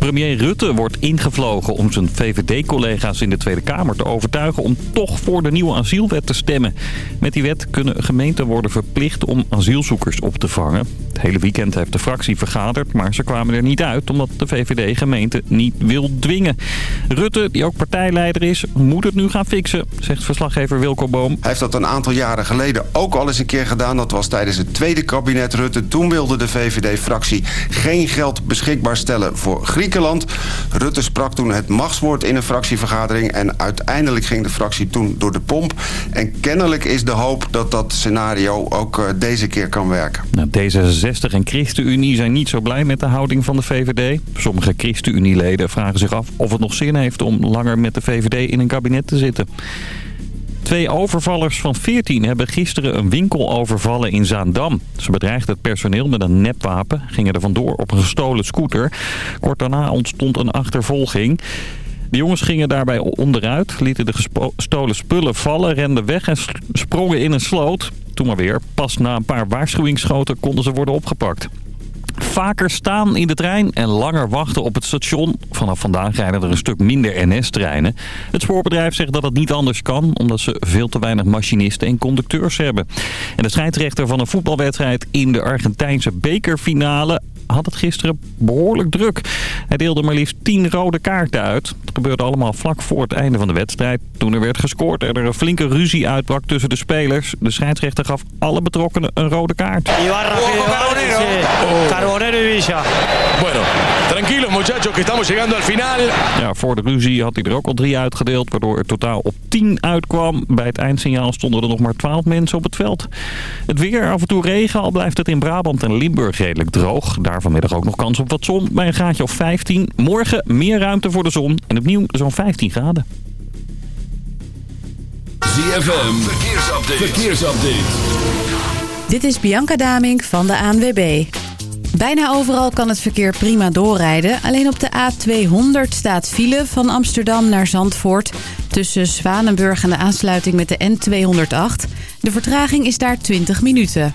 Premier Rutte wordt ingevlogen om zijn VVD-collega's in de Tweede Kamer te overtuigen om toch voor de nieuwe asielwet te stemmen. Met die wet kunnen gemeenten worden verplicht om asielzoekers op te vangen. Het hele weekend heeft de fractie vergaderd, maar ze kwamen er niet uit omdat de VVD gemeente niet wil dwingen. Rutte, die ook partijleider is, moet het nu gaan fixen, zegt verslaggever Wilco Boom. Hij heeft dat een aantal jaren geleden ook al eens een keer gedaan. Dat was tijdens het tweede kabinet Rutte. Toen wilde de VVD-fractie geen geld beschikbaar stellen voor Griekenland Rutte sprak toen het machtswoord in een fractievergadering... en uiteindelijk ging de fractie toen door de pomp. En kennelijk is de hoop dat dat scenario ook uh, deze keer kan werken. Nou, D66 en ChristenUnie zijn niet zo blij met de houding van de VVD. Sommige ChristenUnie-leden vragen zich af of het nog zin heeft... om langer met de VVD in een kabinet te zitten. Twee overvallers van 14 hebben gisteren een winkel overvallen in Zaandam. Ze bedreigden het personeel met een nepwapen, gingen er vandoor op een gestolen scooter. Kort daarna ontstond een achtervolging. De jongens gingen daarbij onderuit, lieten de gestolen spullen vallen, renden weg en sprongen in een sloot. Toen maar weer, pas na een paar waarschuwingsschoten konden ze worden opgepakt. Vaker staan in de trein en langer wachten op het station. Vanaf vandaag rijden er een stuk minder NS-treinen. Het spoorbedrijf zegt dat het niet anders kan... omdat ze veel te weinig machinisten en conducteurs hebben. En de scheidsrechter van een voetbalwedstrijd in de Argentijnse bekerfinale had het gisteren behoorlijk druk. Hij deelde maar liefst 10 rode kaarten uit. Het gebeurde allemaal vlak voor het einde van de wedstrijd. Toen er werd gescoord en er een flinke ruzie uitbrak tussen de spelers. De scheidsrechter gaf alle betrokkenen een rode kaart. Ibarra Carbonero y Villa. Bueno, tranquilo muchachos que estamos llegando al final. Ja, voor de ruzie had hij er ook al drie uitgedeeld, waardoor er totaal op 10 uitkwam. Bij het eindsignaal stonden er nog maar 12 mensen op het veld. Het weer, af en toe regen, al blijft het in Brabant en Limburg redelijk droog. Daar vanmiddag ook nog kans op wat zon bij een graadje of 15. Morgen meer ruimte voor de zon en opnieuw zo'n 15 graden. ZFM, verkeersupdate. verkeersupdate. Dit is Bianca Damink van de ANWB. Bijna overal kan het verkeer prima doorrijden. Alleen op de A200 staat file van Amsterdam naar Zandvoort... tussen Zwanenburg en de aansluiting met de N208. De vertraging is daar 20 minuten.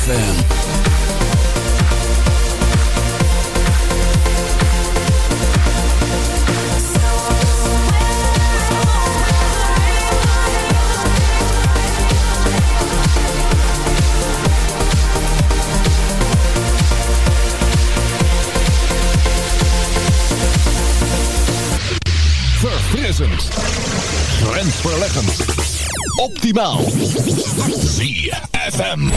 ZFM. Verfrissend. Grensverleggend. Optimaal. ZFM.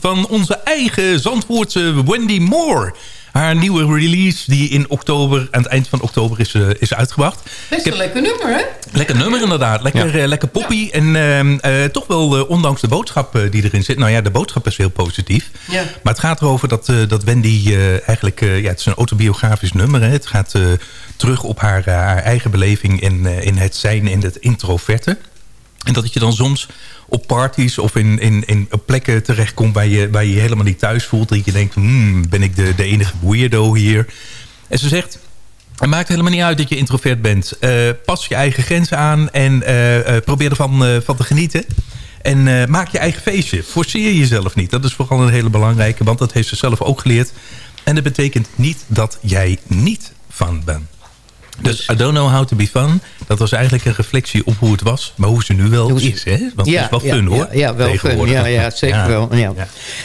Van onze eigen Zandvoortse Wendy Moore. Haar nieuwe release die in oktober, aan het eind van oktober is, eh, is uitgebracht. Best een lekker nummer, hè? Lekker nummer inderdaad. Lekker, eh, lekker poppy. En ehm, eh, toch wel, ondanks de boodschap die erin zit... Nou ja, de boodschap is heel positief. Ja. Maar het gaat erover dat, eh, dat Wendy eh, eigenlijk... eh, ja, het is een autobiografisch nummer. Hè. Het gaat eh, terug op haar, eh, haar eigen beleving in, eh, in het zijn in het introverte. En dat je dan soms op parties of in, in, in plekken terechtkomt... Waar je, waar je helemaal niet thuis voelt. Dat je denkt, hmm, ben ik de, de enige weirdo hier? En ze zegt... Het maakt helemaal niet uit dat je introvert bent. Eh, pas je eigen grenzen aan en eh, eh, probeer ervan eh, van te genieten. En maak je eigen feestje. Forceer jezelf niet. Dat is vooral een hele belangrijke, want dat heeft ze zelf ook geleerd. En dat betekent niet dat jij niet fun bent. Dus I don't know how to be fun. Dat was eigenlijk een reflectie op hoe het was. Maar hoe ze nu wel is. Hè? Want het is wel fun hoor. Ja, ja wel fun. Ja, ja zeker wel. Ja.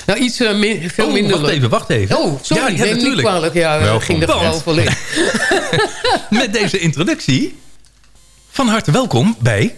Nou, iets eh, min- veel Oh, minder wacht leuk. even, wacht even. Oh, sorry, Ja, neem niet natuurlijk. kwalijk. Ja, ging er gewoon voor. Met deze introductie. Van harte welkom bij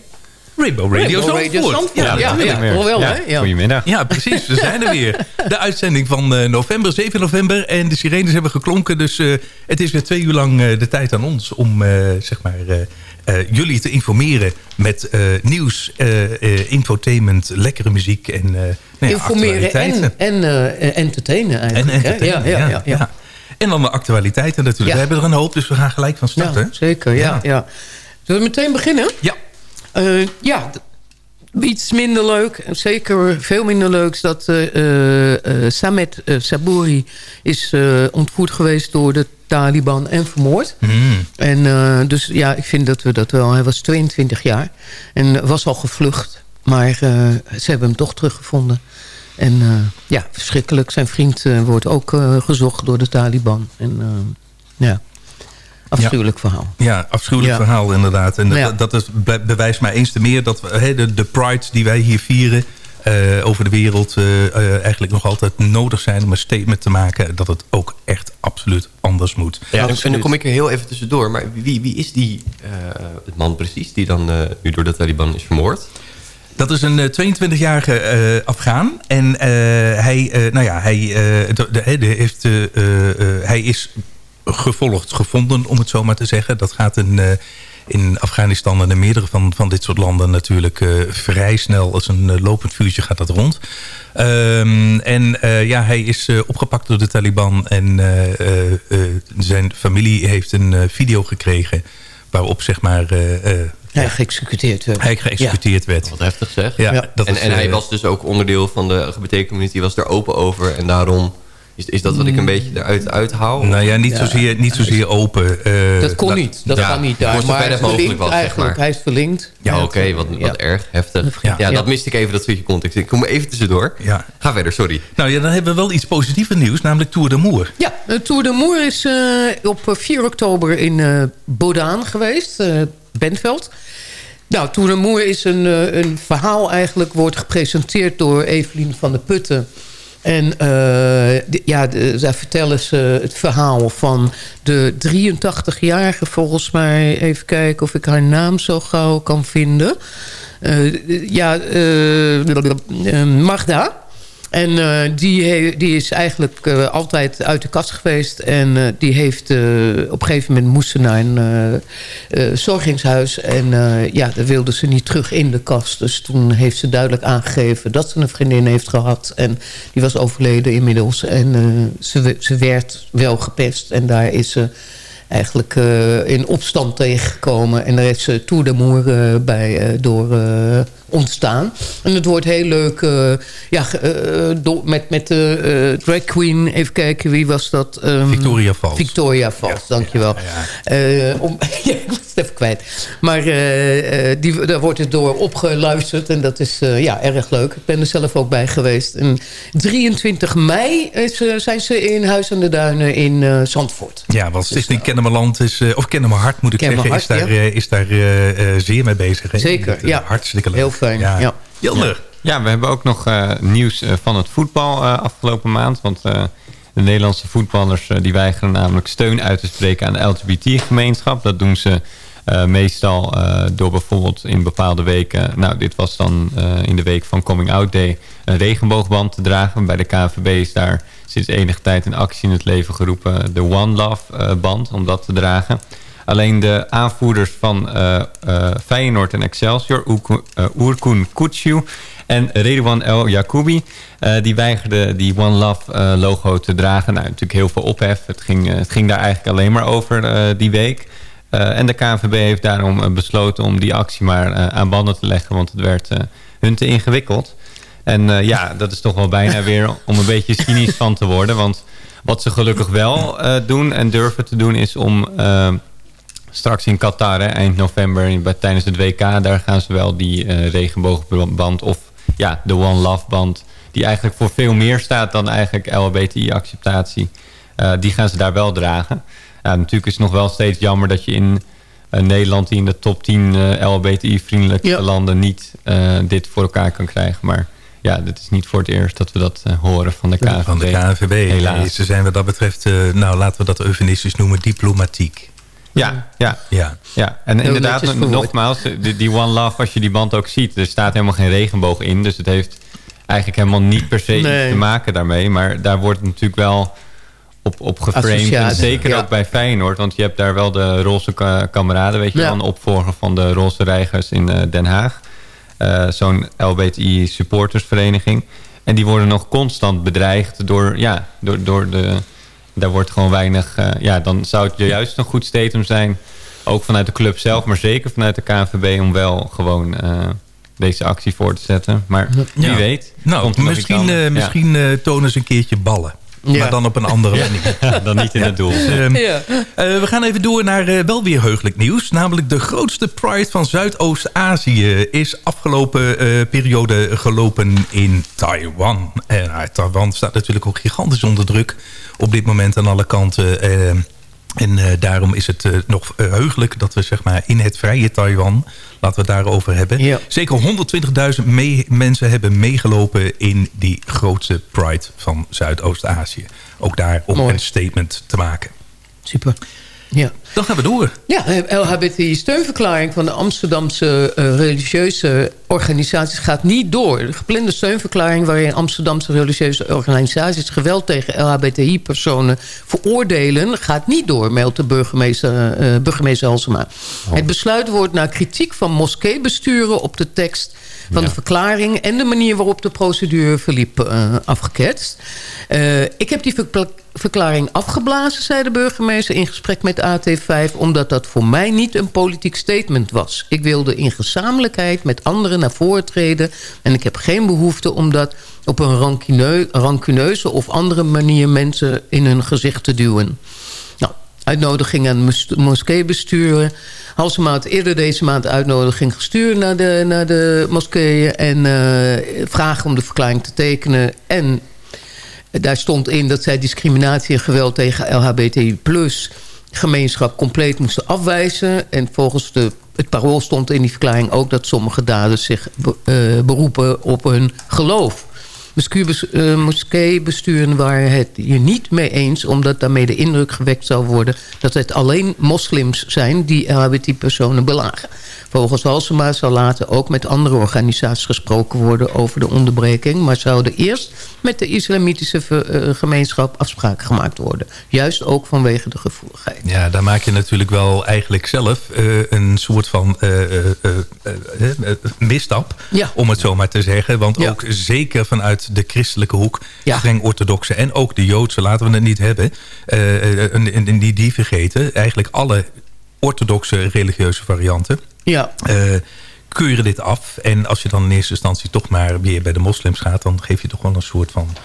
Rainbow Radio Rainbow Radio Zandvoort. Ja, ja, ja. Hoewel, hè? Ja. Goedemiddag. Ja, precies. We zijn er weer. De uitzending van eh, november, 7 november. En de sirenes hebben geklonken. Dus eh, het is weer twee uur lang eh, de tijd aan ons om eh, zeg maar, eh, eh, jullie te informeren met eh, nieuws, eh, eh, infotainment, lekkere muziek en eh nou ja, Informeren en, en eh, entertainen En eigenlijk. hè? entertainen, ja, ja, ja, ja. En dan de actualiteiten natuurlijk. Ja. We hebben er een hoop, dus we gaan gelijk van starten. Ja, zeker, ja, ja. Zullen we meteen beginnen? Ja. Eh, ja, iets minder leuk. en Zeker veel minder leuk is dat eh, eh, Samet Sabouri is ontvoerd geweest door de Taliban en vermoord. Hmm. En dus ja, ik vind dat we dat wel... Hij was 22 jaar en was al gevlucht. Maar ze hebben hem toch teruggevonden. En ja, verschrikkelijk. Zijn vriend wordt ook gezocht door de Taliban. En ja, afschuwelijk verhaal. Ja, afschuwelijk Ja. verhaal inderdaad. En dat, Ja. dat is, be- bewijst maar eens te meer dat we, hè, de, de pride die wij hier vieren... eh, over de wereld eh, eh, eigenlijk nog altijd nodig zijn om een statement te maken... dat het ook echt absoluut anders moet. Ja, en, en dan kom ik er heel even tussendoor. Maar wie, wie is die eh, het man precies die dan eh, nu door de Taliban is vermoord? Dat is een eh, 22-jarige eh Afghaan. En eh, hij, eh, nou ja, hij, eh, de, de- de heeft, eh, eh, eh, hij is gevolgd, gevonden, om het zo maar te zeggen. Dat gaat in, eh, in Afghanistan en in meerdere van, van dit soort landen natuurlijk eh, vrij snel. Als een eh, lopend vuurtje gaat dat rond. Ehm, en eh, ja, hij is eh, opgepakt door de Taliban. En eh, eh, eh, zijn familie heeft een eh, video gekregen... waarop zeg maar... eh, eh, Hij geëxecuteerd werd. hij geëxecuteerd werd. Wat heftig zeg. Ja, Ja. Dat en is, en hij was dus ook onderdeel van de LGBT-community, was er open over. En daarom is, is dat wat ik een beetje eruit uithaal. Nou ja, niet zozeer, niet zozeer open. eh, Dat kon niet. Dat Ja, kan niet daar. Maar het hij is mogelijk verlinkt was, zeg maar. Hij is verlinkt. Ja, oké, wat, wat Ja. erg heftig. Ja, Ja. dat miste ik even, dat stukje context. Ik kom even tussendoor. Ja. Ga verder, sorry. Nou ja, dan hebben we wel iets positiever nieuws, namelijk Tour de Moer. Ja, de Tour de Moer is eh, op 4 oktober in eh Bodaan geweest. eh Bentveld. Nou, Tour de Moer is een, eh, een verhaal eigenlijk... wordt gepresenteerd door Evelien van der Putten... En eh, ja, zij vertellen ze het verhaal van de 83-jarige, volgens mij. Even kijken of ik haar naam zo gauw kan vinden. Eh, ja, eh, Magda. En eh, die, die is eigenlijk eh, altijd uit de kast geweest. En eh, die heeft op een gegeven moment moest ze naar een zorgingshuis. En ja, daar wilde ze niet terug in de kast. Dus toen heeft ze duidelijk aangegeven dat ze een vriendin heeft gehad. En die was overleden inmiddels. En ze, ze werd wel gepest. En daar is ze eigenlijk eh, in opstand tegengekomen. En daar heeft ze Tour de Moer eh, bij eh, door ontstaan. En het wordt heel leuk ja, met, met de drag queen. Even kijken, wie was dat? Ehm, Victoria Falls. Victoria Falls, dankjewel. Om, ja, ik was het even kwijt. Maar die, daar wordt het door opgeluisterd. En dat is ja, erg leuk. Ik ben er zelf ook bij geweest. En 23 mei is, zijn ze in Huis aan de Duinen in Zandvoort. Ja, want Stichting Kennemerland is, eh, of Kennemerhart moet ik Kennemerhart, zeggen, is daar, ja. eh, is daar eh, eh, zeer mee bezig. hè. Zeker, Dat, ja. Hartstikke leuk. Heel fijn, ja. Jelmer. Ja, we hebben ook nog eh, nieuws van het voetbal eh, afgelopen maand. Want eh, de Nederlandse voetballers die weigeren namelijk steun uit te spreken aan de LGBT-gemeenschap. Dat doen ze eh, meestal eh, door bijvoorbeeld in bepaalde weken... Nou, dit was dan eh, in de week van Coming Out Day... een regenboogband te dragen. Bij de KNVB is daar sinds enige tijd een actie in het leven geroepen... de One Love eh, band, om dat te dragen. Alleen de aanvoerders van eh, eh, Feyenoord en Excelsior, eh, Oerkun Kutsu en Redouan El Yacoubi, eh, die weigerden die One Love eh, logo te dragen. Nou, natuurlijk heel veel ophef. Het ging, eh, het ging daar eigenlijk alleen maar over eh, die week. Eh, en de KNVB heeft daarom eh, besloten om die actie maar eh, aan banden te leggen, want het werd eh, hun te ingewikkeld. En eh, ja, dat is toch wel bijna weer om een beetje cynisch van te worden. Want wat ze gelukkig wel eh, doen en durven te doen is om... eh, straks in Qatar, hè, eind november, bij- tijdens het WK... daar gaan ze wel die regenboogband of ja, de One Love band... die eigenlijk voor veel meer staat dan eigenlijk LHBTI-acceptatie... die gaan ze daar wel dragen. Ja, natuurlijk is het nog wel steeds jammer dat je in Nederland... die in de top 10 eh, LHBTI-vriendelijke landen niet dit voor elkaar kan krijgen. Maar ja, dit is niet voor het eerst dat we dat eh, horen van de KNVB. Van de KNVB. Helaas. Ze zijn wat dat betreft, eh, nou laten we dat eufemistisch noemen, diplomatiek. Ja, ja. Ja. ja. En Heel inderdaad, nogmaals, die, die One Love, als je die band ook ziet... er staat helemaal geen regenboog in. Dus het heeft eigenlijk helemaal niet per se Nee. iets te maken daarmee. Maar daar wordt het natuurlijk wel op, op geframed. En zeker ja. ook bij Feyenoord. Want je hebt daar wel de roze ka- kameraden, weet je Ja. wel... een opvolger van de roze reigers in eh, Den Haag. Eh, Zo'n LBTI supportersvereniging. En die worden nog constant bedreigd door, ja, door, door de... Daar wordt gewoon weinig... eh, ja, dan zou het juist een goed statement zijn... ook vanuit de club zelf, maar zeker vanuit de KNVB... om wel gewoon eh, deze actie voor te zetten. Maar wie Ja. weet. Nou, misschien, Ja. misschien eh, tonen ze een keertje ballen. Ja. Maar dan op een andere Ja. manier. dan niet in het doel. Ja. eh, we gaan even door naar eh, wel weer heugelijk nieuws. Namelijk de grootste Pride van Zuidoost-Azië is afgelopen eh, periode gelopen in Taiwan. En Taiwan staat natuurlijk ook gigantisch onder druk op dit moment aan alle kanten. En eh, daarom is het eh, nog eh, heugelijk dat we zeg maar, in het vrije Taiwan... laten we het daarover hebben. Ja. Zeker 120.000 mee- mensen hebben meegelopen... in die grootste Pride van Zuidoost-Azië. Ook daar om Mooi. een statement te maken. Super. Ja. Dan gaan we door. Ja, LHBTI-steunverklaring van de Amsterdamse eh, religieuze organisaties gaat niet door. De geplande steunverklaring waarin Amsterdamse religieuze organisaties geweld tegen LHBTI-personen veroordelen, gaat niet door, meldt de burgemeester, eh, burgemeester Halsema. Het besluit wordt na kritiek van moskeebesturen op de tekst van de verklaring en de manier waarop de procedure verliep eh, afgeketst. Eh, ik heb die verkla- verklaring afgeblazen, zei de burgemeester in gesprek met AT5... omdat dat voor mij niet een politiek statement was. Ik wilde in gezamenlijkheid met anderen naar voren treden... en ik heb geen behoefte om dat op een rancuneu- rancuneuze of andere manier mensen in hun gezicht te duwen. Uitnodiging aan mos- moskeebesturen. Halsema had eerder deze maand uitnodiging gestuurd naar de, naar de moskeeën... en eh, vragen om de verklaring te tekenen. En daar stond in dat zij discriminatie en geweld tegen LHBTI plus gemeenschap compleet moesten afwijzen. En volgens de het parool stond in die verklaring ook... dat sommige daders zich eh, beroepen op hun geloof. Eh, Moskeebesturen waren het hier niet mee eens... omdat daarmee de indruk gewekt zou worden... dat het alleen moslims zijn die LHBT-personen belagen. Volgens Halsema zal later ook met andere organisaties gesproken worden... over de onderbreking... maar zouden eerst met de islamitische eh, gemeenschap afspraken gemaakt worden. Juist ook vanwege de gevoeligheid. Ja, daar maak je natuurlijk wel eigenlijk zelf eh, een soort van eh, misstap. Ja. Om het zo maar te zeggen. Want Ja. ook zeker vanuit de christelijke hoek, Ja. streng orthodoxe en ook de joodse, laten we het niet hebben. en- en- en die, die vergeten. Eigenlijk alle orthodoxe religieuze varianten. Ja. eh, keuren dit af. En als je dan in eerste instantie toch maar weer bij de moslims gaat... dan geef je toch wel een soort van...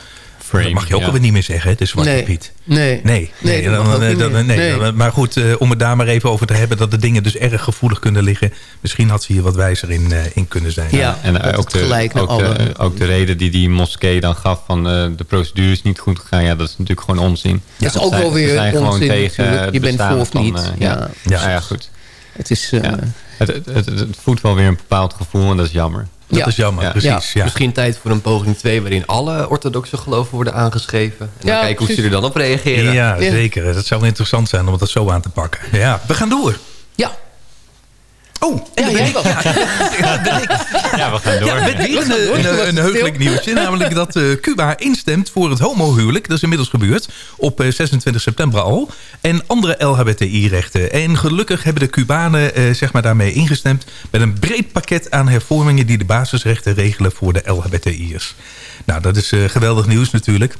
Frame, dat mag je ook ja. alweer niet meer zeggen, hè, de Zwarte Nee. Piet. Nee. Nee, nee, dan- dan- nee, maar goed, eh, om het daar maar even over te hebben... dat de dingen dus erg gevoelig kunnen liggen. Misschien had ze hier wat wijzer in, eh, in kunnen zijn. Ja. En eh, het ook, de, ook, de, alle- ook de reden die die moskee dan gaf van eh, de procedure is niet goed gegaan. Ja, dat is natuurlijk gewoon onzin. Dat is ook wel weer zijn gewoon onzin tegen het Je bent voor of niet. eh, Ja. ja. Goed. Het is... eh. Het, het, het, het voedt wel weer een bepaald gevoel en dat is jammer. Dat Ja. is jammer, Ja. precies. Ja. Misschien tijd voor een poging 2 waarin alle orthodoxe geloven worden aangeschreven. En dan kijken hoe ze er dan op reageren. Ja, Ja. zeker. Dat zou interessant zijn om dat zo aan te pakken. Ja, we gaan door. ja. Oh, en Ja, dan ben jij ik. wel. Ja, dan ben ik. Ja, we gaan door. Ja, met weer een, een, een, heugelijk nieuwtje. Namelijk dat eh, Cuba instemt voor het homohuwelijk. Dat is inmiddels gebeurd. Op eh, 26 september al. En andere LHBTI-rechten. En gelukkig hebben de Cubanen eh, zeg maar daarmee ingestemd... met een breed pakket aan hervormingen... die de basisrechten regelen voor de LHBTI'ers. Nou, dat is eh, geweldig nieuws natuurlijk.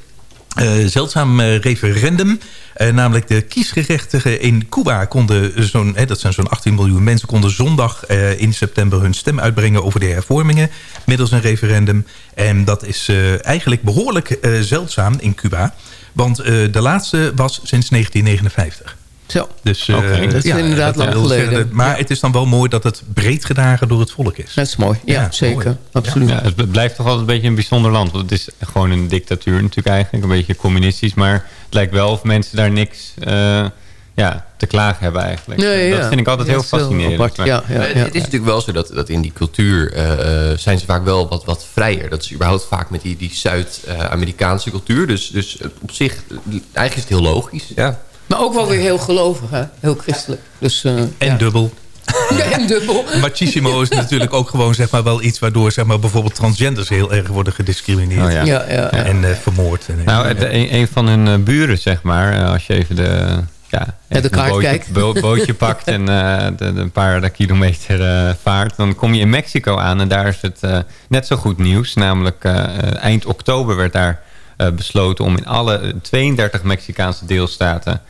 Eh, zeldzaam eh, referendum. Eh, namelijk de kiesgerechtigen in Cuba konden zo'n, dat zijn zo'n 18 miljoen mensen, konden zondag in september hun stem uitbrengen over de hervormingen middels een referendum. En dat is eigenlijk behoorlijk eh, zeldzaam in Cuba. Want de laatste was sinds 1959. Zo. Dus, eh. Dat is inderdaad lang geleden. dat- maar het is dan wel mooi dat het breed gedragen door het volk is. Dat is mooi. Ja, Ja, zeker. mooi. Absoluut. Ja, het blijft toch altijd een beetje een bijzonder land. Want het is gewoon een dictatuur natuurlijk eigenlijk. Een beetje communistisch. Maar het lijkt wel of mensen daar niks eh, ja, te klagen hebben eigenlijk. Nee, dat ja. vind ik altijd Ja, heel fascinerend. apart. Maar- Ja, ja, Maar ja. Het is natuurlijk wel zo dat, dat in die cultuur eh, zijn ze vaak wel wat, wat vrijer. Dat is überhaupt vaak met die, die Zuid-Amerikaanse cultuur. Dus, dus op zich, eigenlijk is het heel logisch. Ja. Maar ook wel weer heel gelovig, hè? Heel christelijk. Dus, eh, En ja. dubbel. Ja, en dubbel. Machismo is natuurlijk ook gewoon zeg maar, wel iets... waardoor zeg maar, bijvoorbeeld transgenders heel erg worden gediscrimineerd. Oh, ja. Ja, ja, ja. En eh, vermoord. En, Nou, een, een van hun eh, buren, zeg maar, als je even de, ja, even kaart een bootje, kijkt. bo- bootje pakt en eh, de, de een paar kilometer eh, vaart, dan kom je in Mexico aan en daar is het eh, net zo goed nieuws. Namelijk eind oktober werd daar eh, besloten om in alle 32 Mexicaanse deelstaten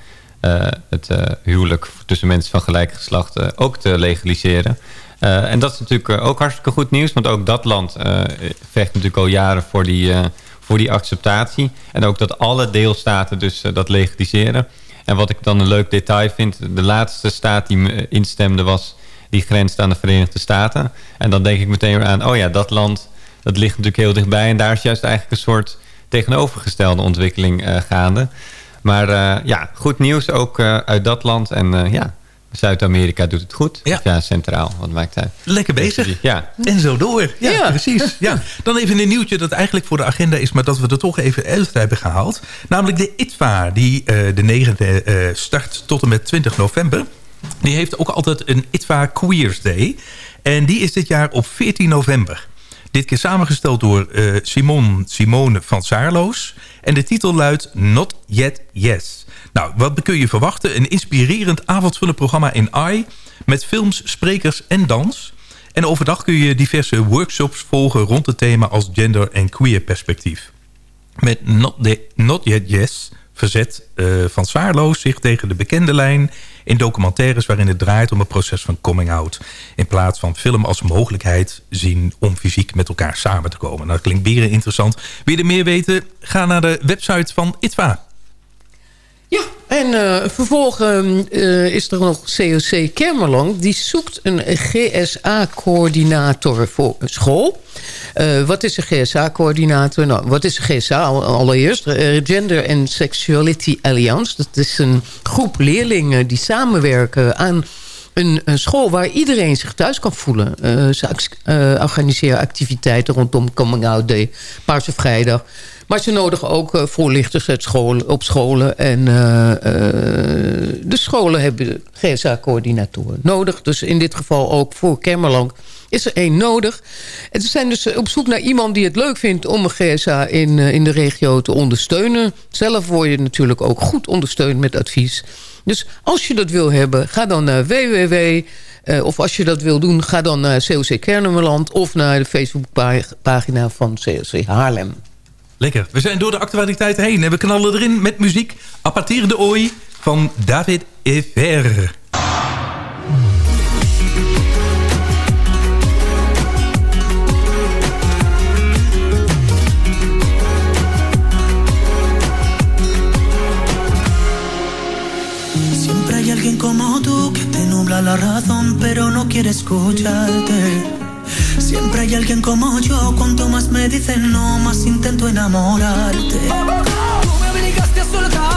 het eh, huwelijk tussen mensen van gelijk geslacht eh, ook te legaliseren. Eh, en dat is natuurlijk eh, ook hartstikke goed nieuws, want ook dat land eh, vecht natuurlijk al jaren voor die, eh, voor die acceptatie. En ook dat alle deelstaten dus eh, dat legaliseren. En wat ik dan een leuk detail vind, de laatste staat die instemde was, die grenst aan de Verenigde Staten. En dan denk ik meteen aan, oh ja, dat land, dat ligt natuurlijk heel dichtbij. En daar is juist eigenlijk een soort tegenovergestelde ontwikkeling eh, gaande. Maar eh, ja, goed nieuws ook eh, uit dat land. En eh, ja, Zuid-Amerika doet het goed. Ja. Centraal, wat maakt uit. Lekker bezig. Ja, En zo door. Ja, Ja. precies. Ja. Dan even een nieuwtje dat eigenlijk voor de agenda is... maar dat we er toch even uit hebben gehaald. Namelijk de ITVA, die de 9e eh, start tot en met 20 november. Die heeft ook altijd een ITVA Queers Day. En die is dit jaar op 14 november. Dit keer samengesteld door eh, Simon Simone van Saarloos. En de titel luidt Not Yet Yes. Nou, wat kun je verwachten? Een inspirerend avondvullend programma in AI... met films, sprekers en dans... En overdag kun je diverse workshops volgen rond het thema als gender en queer perspectief. Met Not, the, Not Yet Yes verzet eh, van Zwaarloos zich tegen de bekende lijn in documentaires waarin het draait om het proces van coming out. In plaats van film als mogelijkheid zien om fysiek met elkaar samen te komen. Nou, dat klinkt beren interessant. Wil je er meer weten? Ga naar de website van ITVA. Ja, en eh vervolgens eh, is er nog COC Kermeland. Die zoekt een GSA-coördinator voor een school. Eh, wat is een GSA-coördinator? Nou, wat is een GSA al- allereerst? Gender and Sexuality Alliance. Dat is een groep leerlingen die samenwerken aan een, school waar iedereen zich thuis kan voelen. Ze eh, organiseren activiteiten rondom Coming Out Day, Paarse Vrijdag. Maar ze nodigen ook eh, voorlichters op scholen. En eh, eh, de scholen hebben GSA-coördinatoren nodig. Dus in dit geval ook voor Kemmerland is er één nodig. En ze zijn dus op zoek naar iemand die het leuk vindt... om een GSA in, in de regio te ondersteunen. Zelf word je natuurlijk ook goed ondersteund met advies. Dus als je dat wil hebben, ga dan naar www... of als je dat wil doen, ga dan naar COC Kernemerland... of naar de Facebookpagina van COC Haarlem. Lekker. We zijn door de actualiteiten heen en we knallen erin met muziek. A de hoy van David Ever. Siempre hay alguien como tú que te nubla la razón pero no quiere escucharte. Siempre hay alguien como yo, cuanto más me dicen no, más intento enamorarte. Tú me obligaste a soltarte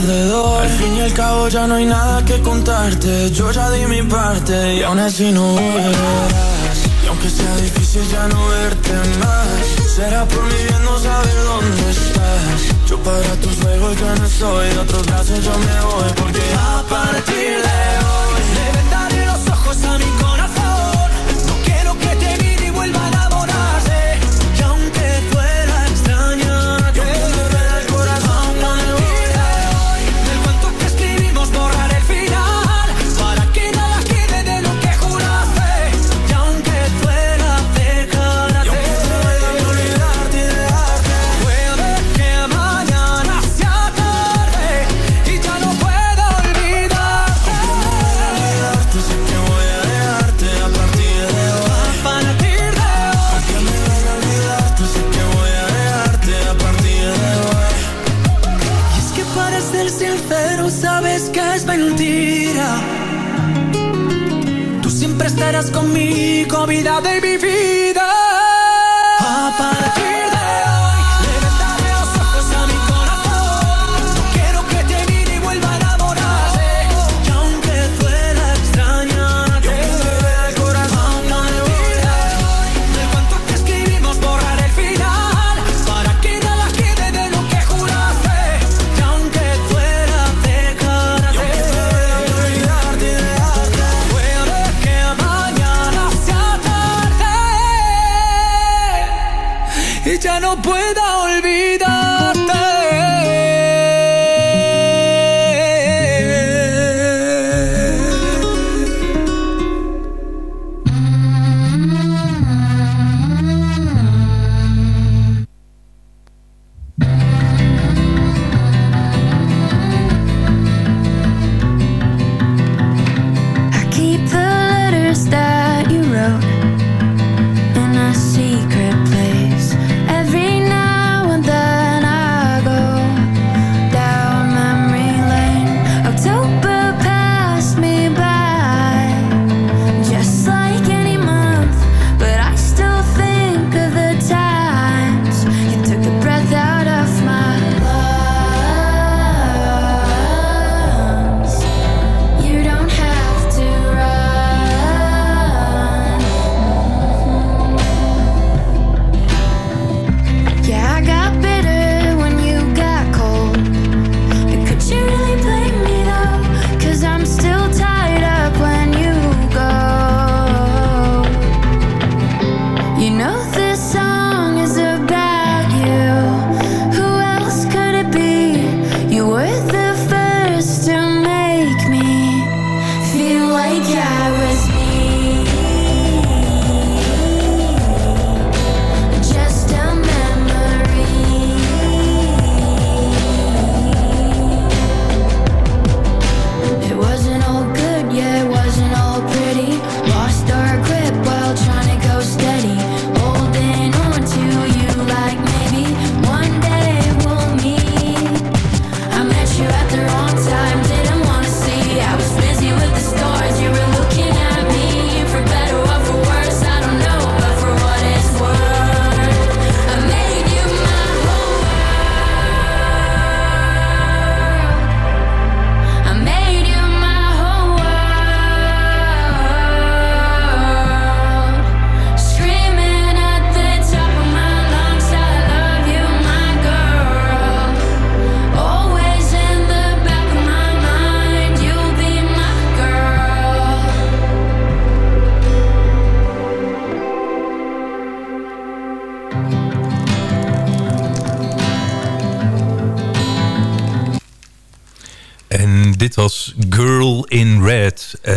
perdedor. Al fin y al cabo ya no hay nada que contarte. Yo ya di mi parte y aún así no volverás. Y aunque sea difícil ya no verte más, será por mi bien no saber dónde estás. Yo para tus juegos ya no soy, de otros brazos yo me voy porque a partir de hoy dit was Girl in Red eh,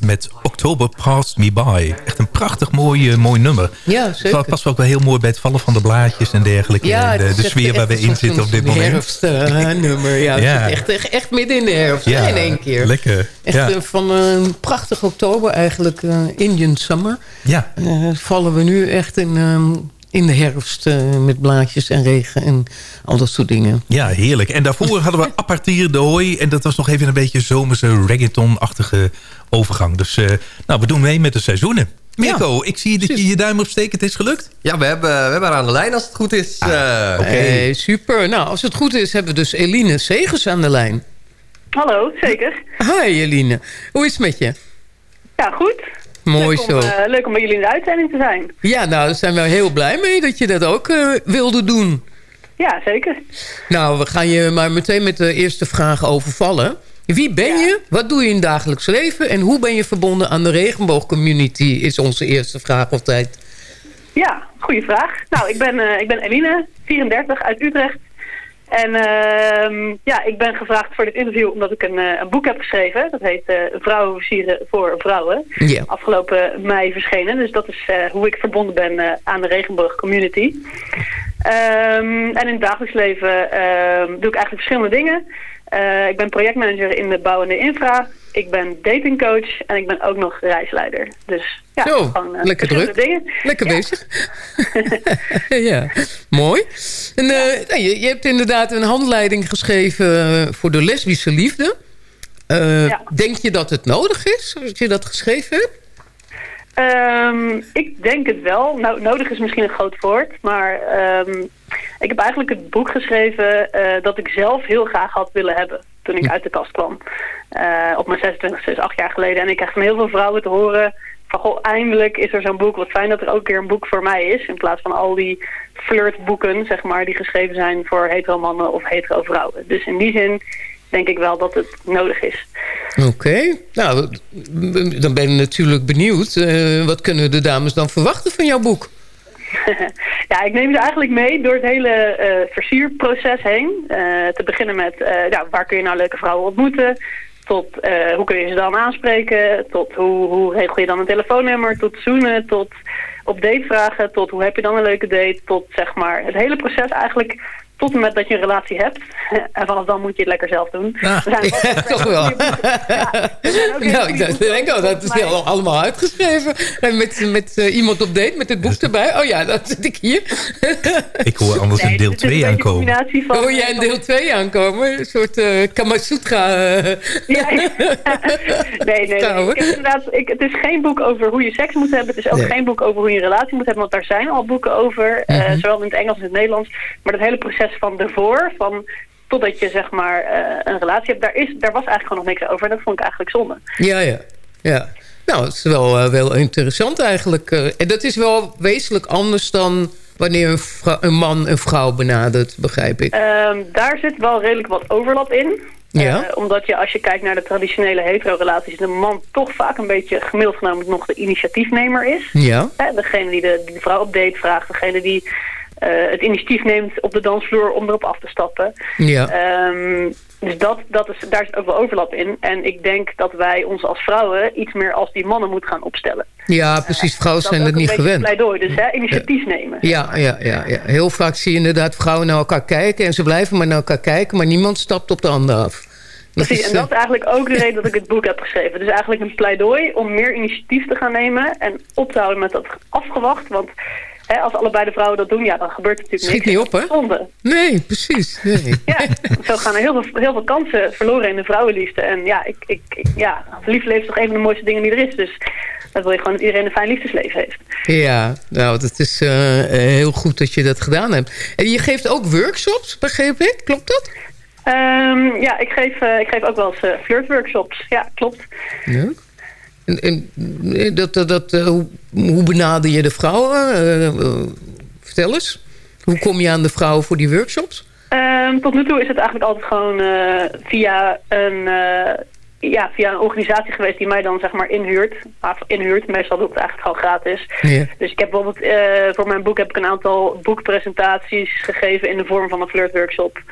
met October Passed Me By. Echt een prachtig mooi, eh, mooi nummer. Ja, zeker. Het past ook wel heel mooi bij het vallen van de blaadjes en dergelijke. Ja, en de, de sfeer waar we in zitten op dit moment. herfstnummer, ja. het Ja. Echt, echt, echt midden in de herfst, Ja, in één keer. lekker. Echt Ja. eh, van een prachtig oktober eigenlijk, eh, Indian Summer. Ja. Eh, vallen we nu echt in, ehm, in de herfst eh, met blaadjes en regen en al dat soort dingen. Ja, heerlijk. En daarvoor hadden we Apartier de Hooi. En dat was nog even een beetje zomerse reggaeton-achtige overgang. Dus eh, nou, we doen mee met de seizoenen. Mirko, ik zie dat je je duim opsteekt. Het is gelukt. Ja, we hebben, we hebben haar aan de lijn als het goed is. Ah, Eh, Hey, super. Nou, als het goed is hebben we dus Eline Segers aan de lijn. Hallo, zeker. Hi Eline, hoe is het met je? Ja, goed. Mooi leuk zo. Om, eh, leuk om bij jullie in de uitzending te zijn. Ja, nou, daar zijn we heel blij mee dat je dat ook eh, wilde doen. Ja, zeker. Nou, we gaan je maar meteen met de eerste vraag overvallen. Wie ben je? Wat doe je in het dagelijks leven? En hoe ben je verbonden aan de regenboogcommunity? Is onze eerste vraag altijd. Ja, goede vraag. Nou, ik ben, eh, ik ben Eline, 34, uit Utrecht. En ehm, ja, ik ben gevraagd voor dit interview omdat ik een, eh, een boek heb geschreven. Dat heet eh Vrouwen versieren voor vrouwen. Afgelopen mei verschenen. Dus dat is eh, hoe ik verbonden ben eh, aan de regenboog community. Ehm, en in het dagelijks leven ehm, doe ik eigenlijk verschillende dingen. Eh, ik ben projectmanager in de bouw en de infra. Ik ben datingcoach en ik ben ook nog reisleider. Dus ja, Zo, gewoon eh, lekker druk. dingen. Lekker Ja. bezig. ja, mooi. En, eh, je, je hebt inderdaad een handleiding geschreven eh, voor de lesbische liefde. Denk je dat het nodig is, als je dat geschreven hebt? Ehm, ik denk het wel. Nou, nodig is misschien een groot woord. Maar ehm, ik heb eigenlijk het boek geschreven dat ik zelf heel graag had willen hebben. Toen ik uit de kast kwam. Eh, op mijn 26, dus acht jaar geleden. En ik krijg van heel veel vrouwen te horen... van goh, eindelijk is er zo'n boek. Wat fijn dat er ook keer een boek voor mij is. In plaats van al die flirtboeken, zeg maar... die geschreven zijn voor hetero mannen of hetero vrouwen. Dus in die zin denk ik wel dat het nodig is. Oké, nou, dan ben ik natuurlijk benieuwd. Eh, wat kunnen de dames dan verwachten van jouw boek? ja, ik neem ze eigenlijk mee door het hele eh, versierproces heen. Eh, te beginnen met eh, ja, waar kun je nou leuke vrouwen ontmoeten? Tot hoe kun je ze dan aanspreken? Tot hoe, hoe regel je dan een telefoonnummer? Tot zoenen, tot op date vragen. Tot hoe heb je dan een leuke date? Tot zeg maar het hele proces eigenlijk tot en met dat je een relatie hebt. En vanaf dan moet je het lekker zelf doen. Ah, Er zijn ja, toch wel. nou, ik dacht, denk, oh, dat is allemaal uitgeschreven. En met, met eh, iemand op date met het boek erbij. Oh ja, dat zit ik hier. Ik hoor anders een deel 2 aankomen. Oh jij een deel 2 aankomen? Een soort uh, Kamasutra. Uh, ja, ja. nee, nee. nee. Ik heb inderdaad, ik, het is geen boek over hoe je seks moet hebben. Het is ook Nee. geen boek over hoe je een relatie moet hebben. Want daar zijn al boeken over. eh, Mhm. zowel in het Engels als in het Nederlands. Maar dat hele proces van ervoor, van totdat je zeg maar eh, een relatie hebt, daar, is, daar was eigenlijk gewoon nog niks over. En dat vond ik eigenlijk zonde. Ja, ja. ja. Nou, het is wel, eh, wel interessant eigenlijk. eh. en dat is wel wezenlijk anders dan wanneer een, man een vrouw benadert, begrijp ik. Ehm, daar zit wel redelijk wat overlap in. Ja. Omdat je als je kijkt naar de traditionele hetero-relaties... de man toch vaak een beetje gemiddeld genomen nog de initiatiefnemer is. Ja. Degene die de, die de vrouw op date vraagt. Degene die eh, het initiatief neemt op de dansvloer om erop af te stappen. Ja. Ehm, dus dat, dat is, daar zit ook wel overlap in. En ik denk dat wij ons als vrouwen iets meer als die mannen moeten gaan opstellen. Ja, precies. Vrouwen Dat zijn is dat ook niet gewend. pleidooi, dus hè, initiatief nemen. Ja, ja, ja, ja. Heel vaak zie je inderdaad vrouwen naar elkaar kijken... en ze blijven maar naar elkaar kijken... maar niemand stapt op de ander af. Dat Precies, is, en dat eh, is eigenlijk ook de reden dat ik het boek heb geschreven. Dus eigenlijk een pleidooi om meer initiatief te gaan nemen... en op te houden met dat afgewacht. Want hè, als allebei de vrouwen dat doen, ja, dan gebeurt er natuurlijk Schiet niks. niet op, hè? Zonde. Nee, precies. Nee. Ja, zo gaan er heel veel, heel veel kansen verloren in de vrouwenliefde. En ja, ik, ik, ja, liefde is toch een van de mooiste dingen die er is. Dus dat wil je gewoon dat iedereen een fijn liefdesleven heeft. Ja, nou, het is eh, heel goed dat je dat gedaan hebt. En je geeft ook workshops, begreep ik? Klopt dat? Ehm, ja, ik geef, eh, ik geef ook wel eens eh, flirtworkshops. Ja, klopt. En, en dat, dat, dat, eh, hoe, hoe benader je de vrouwen? Eh, eh, vertel eens. Hoe kom je aan de vrouwen voor die workshops? Ehm, tot nu toe is het eigenlijk altijd gewoon via, een, ja, via een organisatie geweest die mij dan zeg maar inhuurt. Inhuurt, meestal doe ik het eigenlijk gewoon gratis. Dus ik heb bijvoorbeeld voor mijn boek heb ik een aantal boekpresentaties gegeven in de vorm van een flirtworkshop.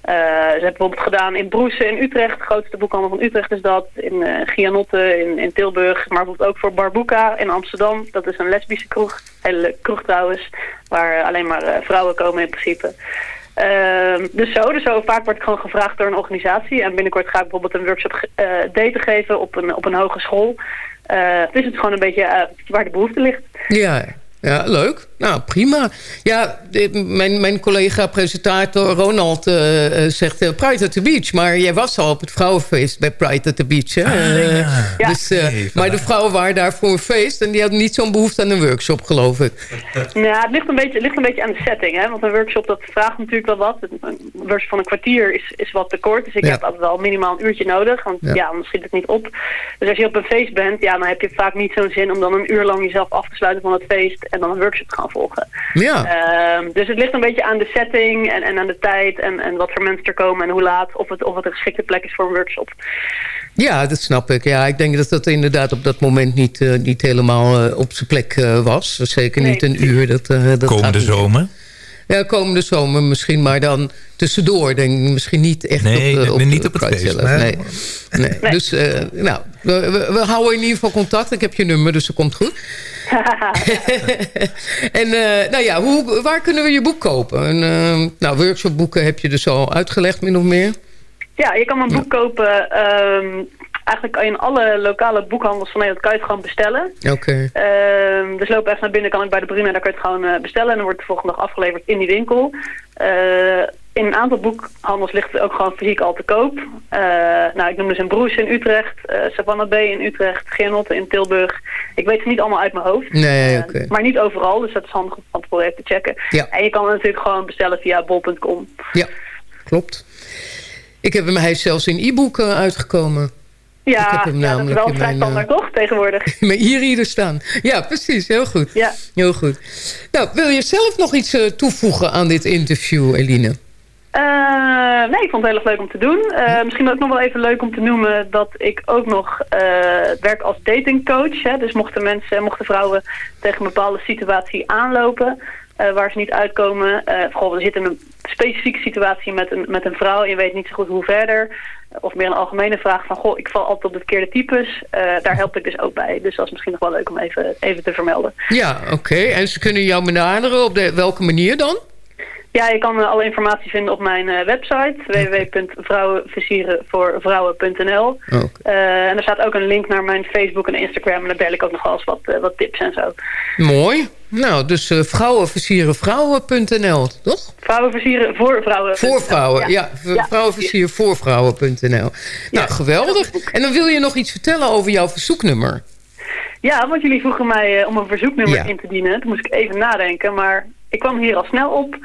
Eh, ze hebben bijvoorbeeld gedaan in Broesen in Utrecht. De grootste boekhandel van Utrecht is dat. In eh Gianotte in, in Tilburg. Maar bijvoorbeeld ook voor Barbuca in Amsterdam. Dat is een lesbische kroeg. Hele kroeg trouwens. Waar eh, alleen maar vrouwen komen in principe. Ehm, dus zo, dus zo vaak word ik gewoon gevraagd door een organisatie. En binnenkort ga ik bijvoorbeeld een workshop daten geven op een, op een hogeschool. Dus het is gewoon een beetje waar de behoefte ligt. Ja, ja, leuk. Nou, prima. Ja, mijn, mijn collega-presentator Ronald eh, eh, zegt eh, Pride at the Beach. Maar jij was al op het vrouwenfeest bij Pride at the Beach. Hè? Eh, Ja. Dus, eh, Nee, maar de vrouwen waren daar voor een feest... en die hadden niet zo'n behoefte aan een workshop, geloof ik. Ja, het ligt een beetje, ligt een beetje aan de setting. Hè? Want een workshop dat vraagt natuurlijk wel wat. Een workshop van een kwartier is, is wat te kort. Dus ik Ja. heb altijd wel minimaal een uurtje nodig. Want Ja. ja. anders schiet het niet op. Dus als je op een feest bent, ja, dan heb je vaak niet zo'n zin om dan een uur lang jezelf af te sluiten van het feest en dan een workshop te gaan volgen. Ja. Ehm, dus het ligt een beetje aan de setting en, en aan de tijd en, en wat voor mensen er komen en hoe laat. Of het, of het een geschikte plek is voor een workshop. Ja, dat snap ik. Ja, ik denk dat dat inderdaad op dat moment niet, eh, niet helemaal eh, op zijn plek eh, was. Zeker niet een uur. Dat, eh, dat Komende niet. zomer? Ja, komende zomer misschien, maar dan tussendoor. Denk ik misschien niet echt Nee, op, de, nee, niet op het feest, zelf. Nee. Nee. Dus, eh, nou, we, we, we houden in ieder geval contact. Ik heb je nummer, dus dat komt goed. en eh, nou ja, hoe, waar kunnen we je boek kopen? En, eh, nou, workshopboeken heb je dus al uitgelegd, min of meer. Ja, je kan mijn boek kopen. ehm, eigenlijk kan je in alle lokale boekhandels van Nederland kan je het gewoon bestellen. Oké. Ehm, dus loop even naar binnen, kan ik bij de Bruna, daar kan je het gewoon eh, bestellen. En dan wordt het de volgende dag afgeleverd in die winkel. Eh, in een aantal boekhandels ligt het ook gewoon fysiek al te koop. Eh, nou, ik noem dus een Broes in Utrecht, Savannah B in Utrecht, Genotte in Tilburg. Ik weet ze niet allemaal uit mijn hoofd. Nee, oké. maar niet overal, dus dat is handig om van tevoren even te checken. Ja. En je kan het natuurlijk gewoon bestellen via bol.com. Ja, klopt. Ik heb hem, hij is zelfs in e-book uitgekomen. Ja, ik heb hem ja, dat is namelijk wel mijn, eh, toch, tegenwoordig? Mijn e-reader staan. Ja, precies. Heel goed. Ja. Heel goed. Nou, wil je zelf nog iets eh, toevoegen aan dit interview, Eline? Eh, nee, ik vond het heel erg leuk om te doen. Eh, misschien ook nog wel even leuk om te noemen dat ik ook nog werk als datingcoach. Hè. Dus mochten mensen, mochten vrouwen tegen een bepaalde situatie aanlopen eh, waar ze niet uitkomen. eh goh, we zitten een specifieke situatie met een, met een vrouw je weet niet zo goed hoe verder. Of meer een algemene vraag van, goh, ik val altijd op de verkeerde types. Eh, daar help ik dus ook bij. Dus dat is misschien nog wel leuk om even, even te vermelden. Ja, oké. En ze kunnen jou benaderen op de, welke manier dan? Ja, je kan eh, alle informatie vinden op mijn eh, website www.vrouwenversierenvoorvrouwen.nl. Eh, en er staat ook een link naar mijn Facebook en Instagram en daar deel ik ook nog wel eens wat, wat tips en zo. Mooi. Nou, dus uh, vrouwenversierenvrouwen.nl, toch? Vrouwenversieren voor vrouwen. Voor vrouwen, ja. ja. Vrouwenversierenvoorvrouwen.nl. Nou, geweldig. En dan wil je nog iets vertellen over jouw verzoeknummer. Ja, want jullie vroegen mij om een verzoeknummer Ja. in te dienen. Toen moest ik even nadenken, maar ik kwam hier al snel op.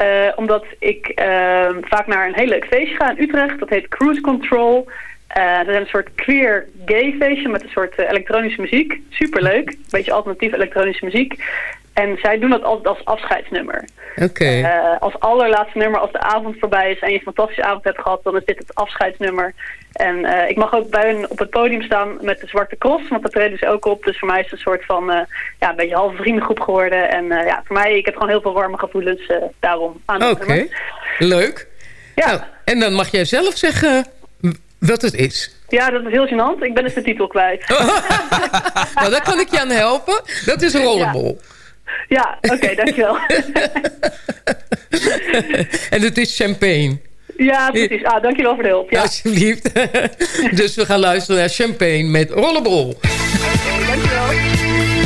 eh, omdat ik eh, vaak naar een heel leuk feestje ga in Utrecht. Dat heet Cruise Control. Eh, dat is een soort queer gay feestje met een soort eh, elektronische muziek. Superleuk. Een beetje alternatieve elektronische muziek. En zij doen dat altijd als afscheidsnummer. Oké. Als allerlaatste nummer, als de avond voorbij is en je een fantastische avond hebt gehad, dan is dit het afscheidsnummer. En eh, ik mag ook bij hen op het podium staan met de Zwarte Cross, want daar treden ze ook op. Dus voor mij is het een soort van, eh, ja, een beetje halve vriendengroep geworden. En eh, ja, voor mij, ik heb gewoon heel veel warme gevoelens daarom aan Oké, leuk. Ja. Nou, en dan mag jij zelf zeggen wat het is. Ja, dat is heel gênant. Ik ben dus de titel kwijt. nou, daar kan ik je aan helpen. Dat is een rollenbol. Ja, oké, okay, dankjewel. en het is champagne. Ja, precies. Ah, dankjewel voor de hulp. Ja. Alsjeblieft. dus we gaan luisteren naar champagne met rollenbol. Okay, dankjewel.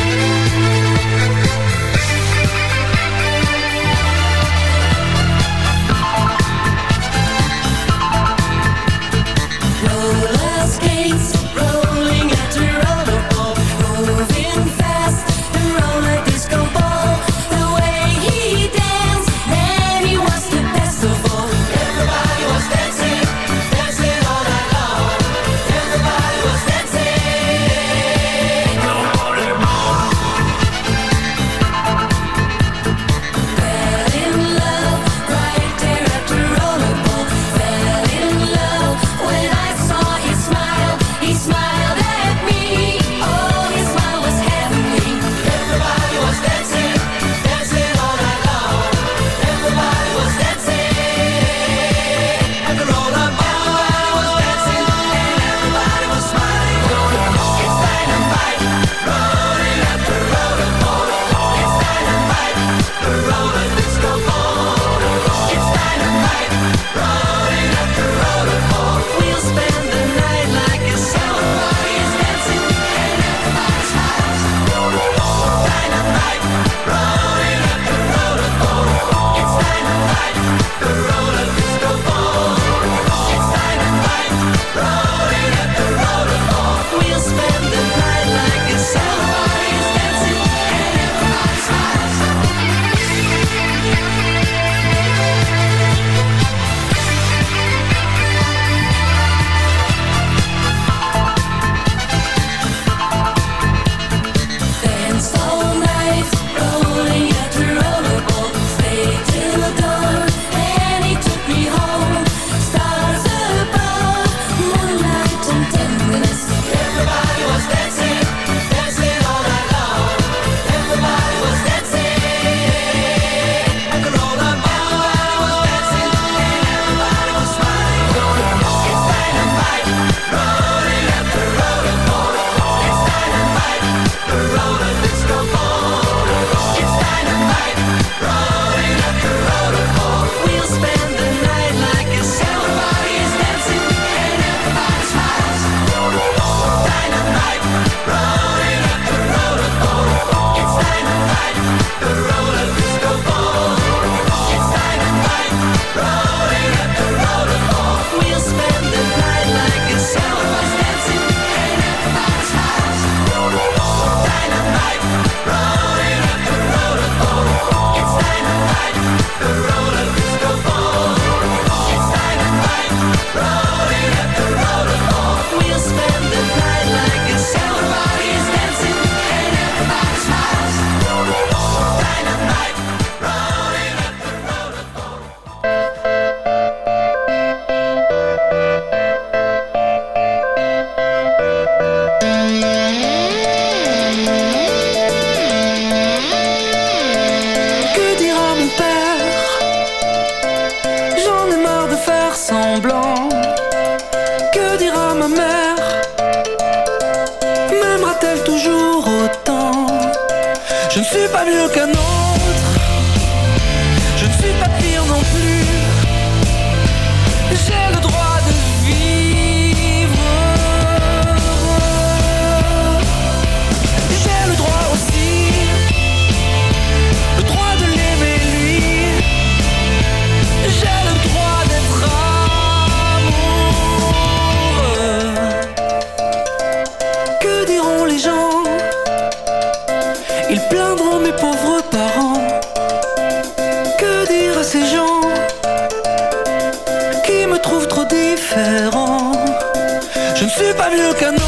Je ne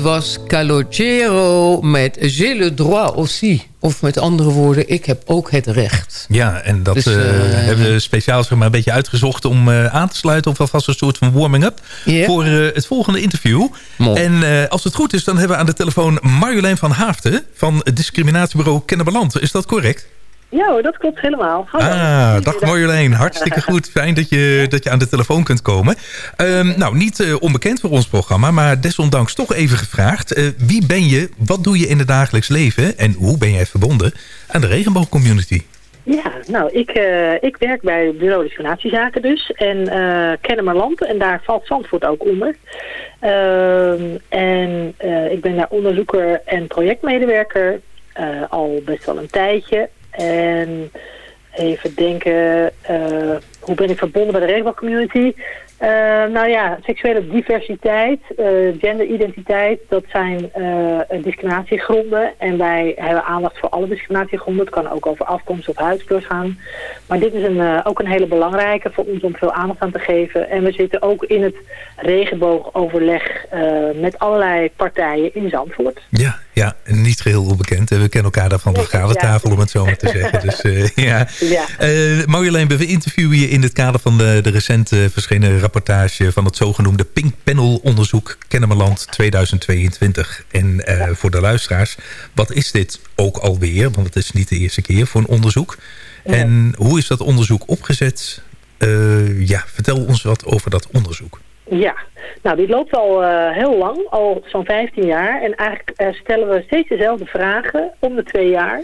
was Calogero met J'ai le droit aussi. Of met andere woorden, ik heb ook het recht. Ja, en dat Dus, eh, eh, hebben we speciaal zeg maar, een beetje uitgezocht... om eh, aan te sluiten of alvast een soort van warming-up... Voor het volgende interview. En eh, als het goed is, dan hebben we aan de telefoon Marjolein van Haafden... van het discriminatiebureau Kennemerland. Is dat correct? Ja hoor, dat klopt helemaal. Hallo. Ah, dag Marjolein. Hartstikke goed. Fijn dat je, dat je aan de telefoon kunt komen. Ehm, nou, niet eh, onbekend voor ons programma, maar desondanks toch even gevraagd. Eh, wie ben je, wat doe je in het dagelijks leven... en hoe ben jij verbonden aan de regenboogcommunity? Ja, nou, ik, eh, ik werk bij Bureau Discriminatiezaken dus. En eh Kennemerland. En daar valt Zandvoort ook onder. Ehm, en ik ben daar onderzoeker en projectmedewerker. al best wel een tijdje. En even denken, eh, hoe ben ik verbonden bij de regenboogcommunity? Eh, nou ja, seksuele diversiteit, eh, genderidentiteit, dat zijn discriminatiegronden. En wij hebben aandacht voor alle discriminatiegronden. Het kan ook over afkomst of huidskleur gaan. Maar dit is een, ook een hele belangrijke voor ons om veel aandacht aan te geven. En we zitten ook in het regenboogoverleg met allerlei partijen in Zandvoort. Ja, ja, niet geheel onbekend. We kennen elkaar daar van de vergadertafel, om het zo maar te zeggen. Dus eh, ja. Ja. Eh, Marjolein, we interviewen je in het kader van de, de recent eh, verschenen rapportage... van het zogenoemde Pink Panel onderzoek Kennemerland 2022. En voor de luisteraars, wat is dit ook alweer? Want het is niet de eerste keer voor een onderzoek. En hoe is dat onderzoek opgezet? Ja, vertel ons wat over dat onderzoek. Ja, nou dit loopt al eh, heel lang, al zo'n 15 jaar. En eigenlijk eh, stellen we steeds dezelfde vragen om de twee jaar.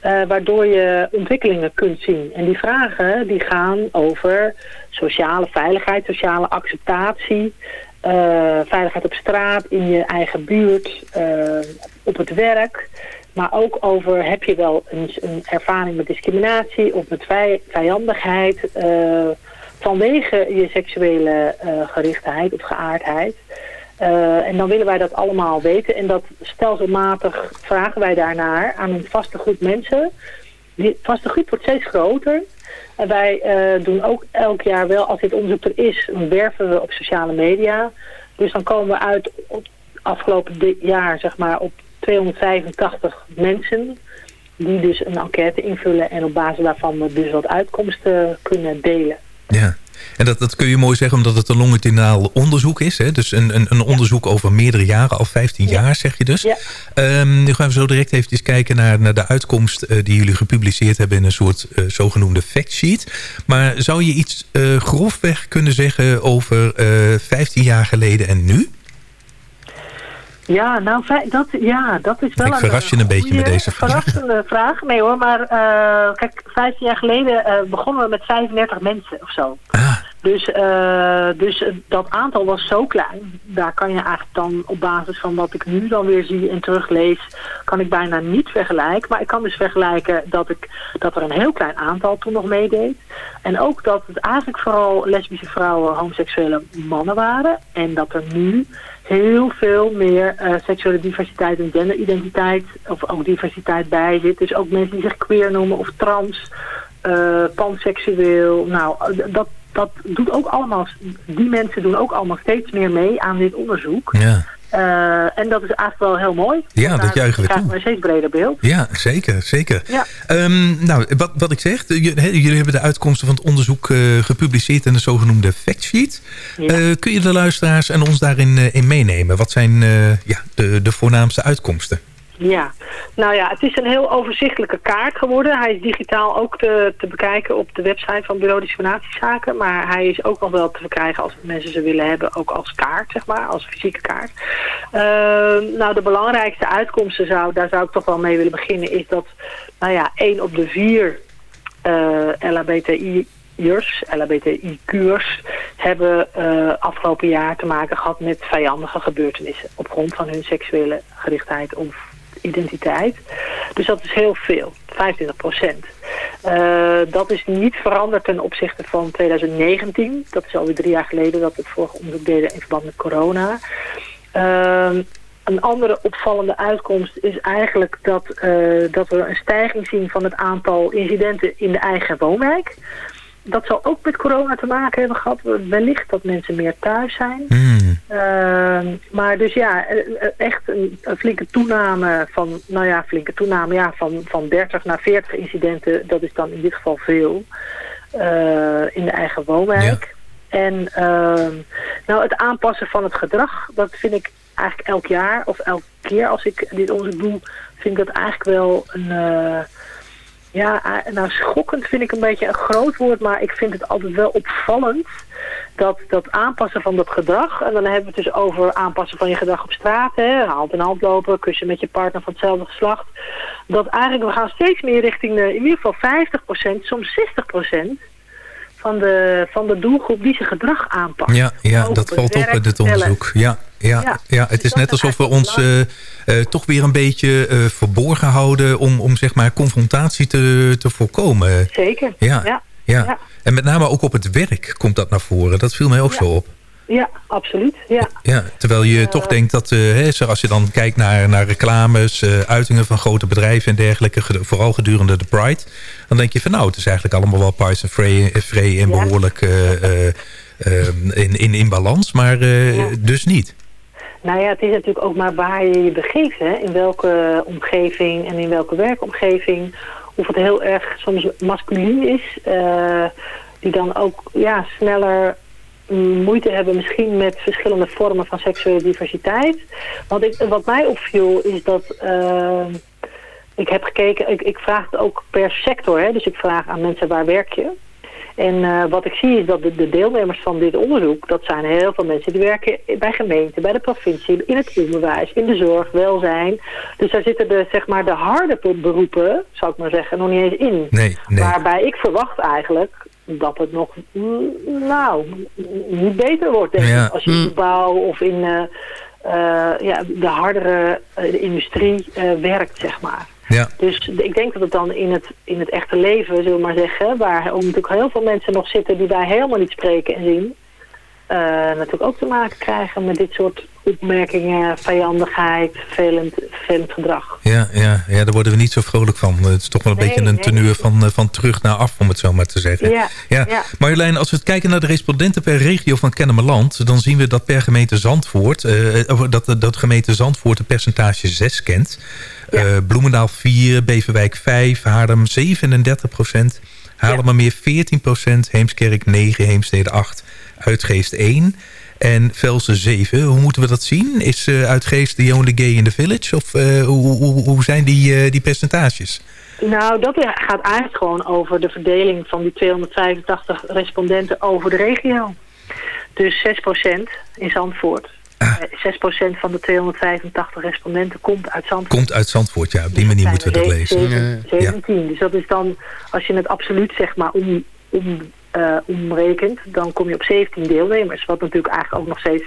eh, waardoor je ontwikkelingen kunt zien. En die vragen die gaan over sociale veiligheid, sociale acceptatie... veiligheid op straat, in je eigen buurt, op het werk... Maar ook over heb je wel een, een ervaring met discriminatie of met vij- vijandigheid... vanwege je seksuele eh, gerichtheid of geaardheid. Eh, en dan willen wij dat allemaal weten. En dat stelselmatig vragen wij daarnaar aan een vaste groep mensen. Die vaste groep wordt steeds groter. En wij eh, doen ook elk jaar wel, als dit onderzoek er is, werven we op sociale media. Dus dan komen we uit op afgelopen di- jaar zeg maar op 285 mensen die dus een enquête invullen en op basis daarvan dus wat uitkomsten kunnen delen. Ja. En dat, dat kun je mooi zeggen omdat het een longitudinaal onderzoek is. Hè? Dus een, een, een onderzoek over meerdere jaren, al 15 jaar zeg je dus. Ja. Ehm, nu gaan we zo direct even kijken naar, naar de uitkomst eh, die jullie gepubliceerd hebben in een soort eh, zogenoemde factsheet. Maar zou je iets eh, grofweg kunnen zeggen over eh 15 jaar geleden en nu? Ja, nou, dat, ja, dat is wel Ik verras je een beetje goeie, met deze vraag. verrassende vraag. Nee hoor, maar eh, kijk, 15 jaar geleden eh, begonnen we met 35 mensen of zo. Ah. Dus, eh, dus eh, dat aantal was zo klein. Daar kan je eigenlijk dan op basis van wat ik nu dan weer zie en teruglees, kan ik bijna niet vergelijken. Maar ik kan dus vergelijken dat, ik, dat er een heel klein aantal toen nog meedeed. En ook dat het eigenlijk vooral lesbische vrouwen, homoseksuele mannen waren. En dat er nu heel veel meer eh, seksuele diversiteit en genderidentiteit, of ook diversiteit bij zit. Dus ook mensen die zich queer noemen of trans, eh, panseksueel. Nou, dat, dat doet ook allemaal, die mensen doen ook allemaal steeds meer mee aan dit onderzoek. Ja, Eh, en dat is eigenlijk wel heel mooi. Ja, dat juichen we toe. een steeds breder beeld. ja zeker. zeker. Ja. Ehm, nou, wat, wat ik zeg, jullie hebben de uitkomsten van het onderzoek eh, gepubliceerd in de zogenoemde factsheet. Eh kun je de luisteraars en ons daarin in meenemen? Wat zijn ja, de, de voornaamste uitkomsten? Ja, nou ja, het is een heel overzichtelijke kaart geworden. Hij is digitaal ook te, te bekijken op de website van Bureau Discriminatiezaken. Maar hij is ook nog wel te verkrijgen als mensen ze willen hebben, ook als kaart, zeg maar, als fysieke kaart. Ehm, nou, de belangrijkste uitkomsten, zou, daar zou ik toch wel mee willen beginnen, is dat, nou ja, één op de vier eh LHBTI-ers, LHBTI-kuurs, hebben eh, afgelopen jaar te maken gehad met vijandige gebeurtenissen op grond van hun seksuele gerichtheid of identiteit. Dus dat is heel veel, 25 procent. dat is niet veranderd ten opzichte van 2019. Dat is alweer drie jaar geleden dat we het vorige onderzoek deden in verband met corona. Ehm, een andere opvallende uitkomst is eigenlijk dat, eh, dat we een stijging zien van het aantal incidenten in de eigen woonwijk. Dat zal ook met corona te maken hebben gehad. Wellicht dat mensen meer thuis zijn. Ehm, maar dus ja, eh, eh, echt een, een flinke toename van, nou ja, flinke toename, ja, van, van 30 naar 40 incidenten. Dat is dan in dit geval veel. eh, in de eigen woonwijk. En ehm, nou, het aanpassen van het gedrag, dat vind ik eigenlijk elk jaar of elke keer als ik dit onderzoek doe, vind ik dat eigenlijk wel een... ja, eh, nou schokkend vind ik een beetje een groot woord, maar ik vind het altijd wel opvallend dat dat aanpassen van dat gedrag, en dan hebben we het dus over aanpassen van je gedrag op straat, hè, hand in hand lopen, kussen met je partner van hetzelfde geslacht, dat eigenlijk we gaan steeds meer richting de, in ieder geval 50%, soms 60% van de, van de doelgroep die zijn gedrag aanpakt. Ja, ja dat valt het op in dit stellen. onderzoek. Ja, ja, Ja, ja. het is dat net is alsof we ons eh, eh, toch weer een beetje eh, verborgen houden... om, om zeg maar confrontatie te, te voorkomen. Zeker, Ja, ja. ja. Ja. En met name ook op het werk komt dat naar voren. Dat viel mij ook zo op. Ja, absoluut. Ja. Ja, terwijl je toch denkt dat, eh, hè, als je dan kijkt naar, naar reclames, eh, uitingen van grote bedrijven en dergelijke, vooral gedurende de Pride, dan denk je van nou, het is eigenlijk allemaal wel Pies en eh, Frey en behoorlijk eh, eh, eh, in, in, in balans, maar eh, dus niet. Nou ja, het is natuurlijk ook maar waar je je begeeft. Hè? In welke omgeving en in welke werkomgeving. Of het heel erg soms masculien is. eh, die dan ook ja, sneller moeite hebben misschien met verschillende vormen van seksuele diversiteit. Want ik, wat mij opviel is dat... eh, ik heb gekeken, ik, ik vraag het ook per sector. Hè? Dus ik vraag aan mensen waar werk je. En eh, wat ik zie is dat de, de deelnemers van dit onderzoek, dat zijn heel veel mensen die werken bij gemeenten, bij de provincie, in het onderwijs, in de zorg, welzijn. Dus daar zitten de, zeg maar, de harde be- beroepen, zou ik maar zeggen, nog niet eens in. Nee, nee. Waarbij ik verwacht eigenlijk dat het nog, mm, nou, niet beter wordt, denk Ja. ik. Als je in de bouw of in eh, eh, ja, de hardere eh, de industrie werkt, zeg maar. Ja. Dus ik denk dat het dan in het, in het echte leven, zullen we maar zeggen, waar ook natuurlijk heel veel mensen nog zitten die wij helemaal niet spreken en zien, natuurlijk ook te maken krijgen met dit soort opmerkingen, vijandigheid, vervelend, vervelend gedrag. Ja, ja, ja, daar worden we niet zo vrolijk van. Het is toch wel een Nee, beetje een nee. teneur van, eh, van terug naar af, om het zo maar te zeggen. Ja, ja. Marjolein, als we het kijken naar de respondenten per regio van Kennemerland... dan zien we dat per gemeente Zandvoort... eh, dat, dat gemeente Zandvoort een percentage 6 kent. Bloemendaal 4, Beverwijk 5, Haarlem 37 procent... Haarlemmermeer 14 procent, Heemskerk 9, Heemstede 8, Uitgeest 1... En Velsen 7, hoe moeten we dat zien? Is eh Uitgeest the only gay in the village? Of eh, hoe, hoe, hoe zijn die, eh, die percentages? Nou, dat gaat eigenlijk gewoon over de verdeling van die 285 respondenten over de regio. Dus 6% in Zandvoort. Ah. Eh, 6% van de 285 respondenten komt uit Zandvoort. Komt uit Zandvoort, ja. Op die manier moeten we dat lezen. Zeven- 17. Dus dat is dan, als je het absoluut zeg maar om, om, eh, omrekent, dan kom je op 17 deelnemers. Wat natuurlijk eigenlijk ook nog steeds